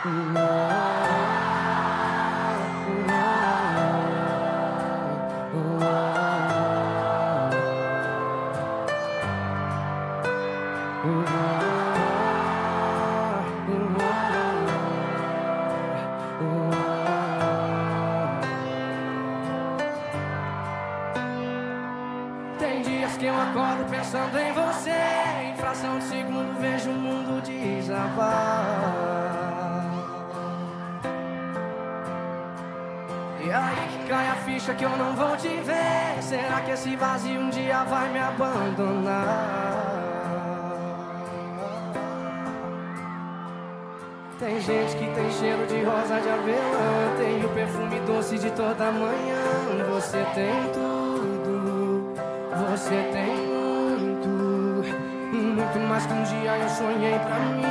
Tem dias que eu acordo pensando em você. Em fração de segundo vejo o mundo desabar. E aí que cai a ficha que eu não vou te ver. Será que esse vazio um dia vai me abandonar? Tem gente que tem cheiro de rosa de avelã. Tem o perfume doce de toda manhã. Você tem tudo, você tem muito. Muito mais que um dia eu sonhei pra mim.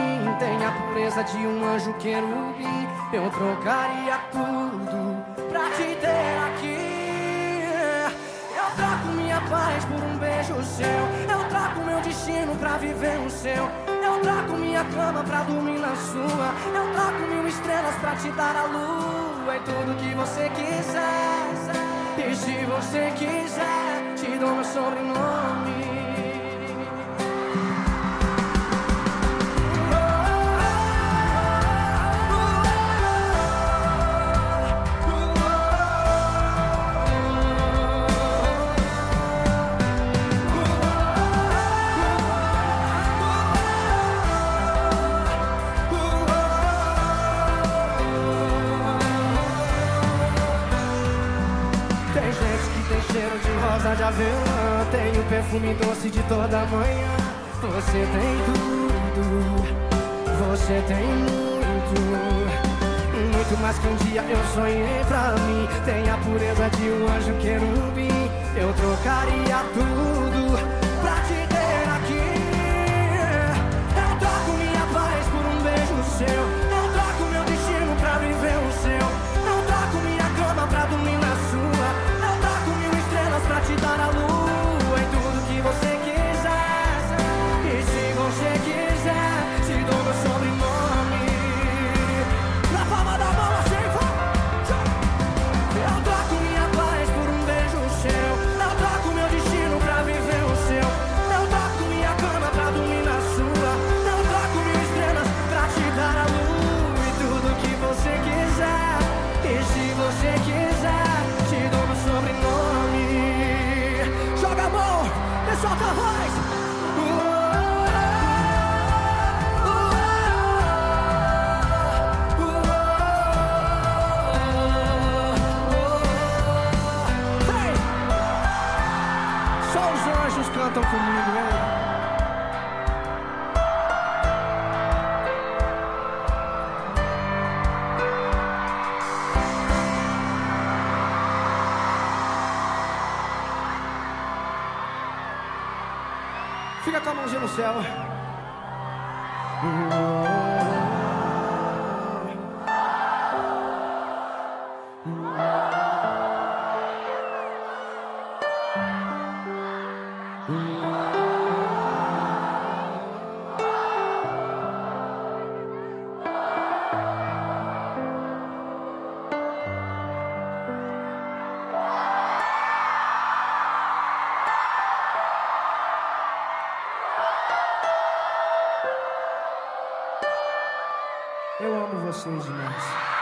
Tem a pureza de um anjo querubim. Eu trocaria tudo pra te ter aqui. Eu troco minha paz por um beijo seu. Eu troco meu destino pra viver o seu. Eu troco minha cama pra dormir na sua. Eu troco mil estrelas pra te dar a lua. E tudo que você quiser. E se você quiser, te dou meu sobrenome. Cheiro de rosa de avelã. Tem o perfume doce de toda manhã. Você tem tudo Você tem muito. Muito mais que um dia eu sonhei pra mim. Tem a pureza de um anjo querubim. Eu trocaria tudo cantam comigo, hein? Fica com a mãozinha no céu. Eu amo vocês demais.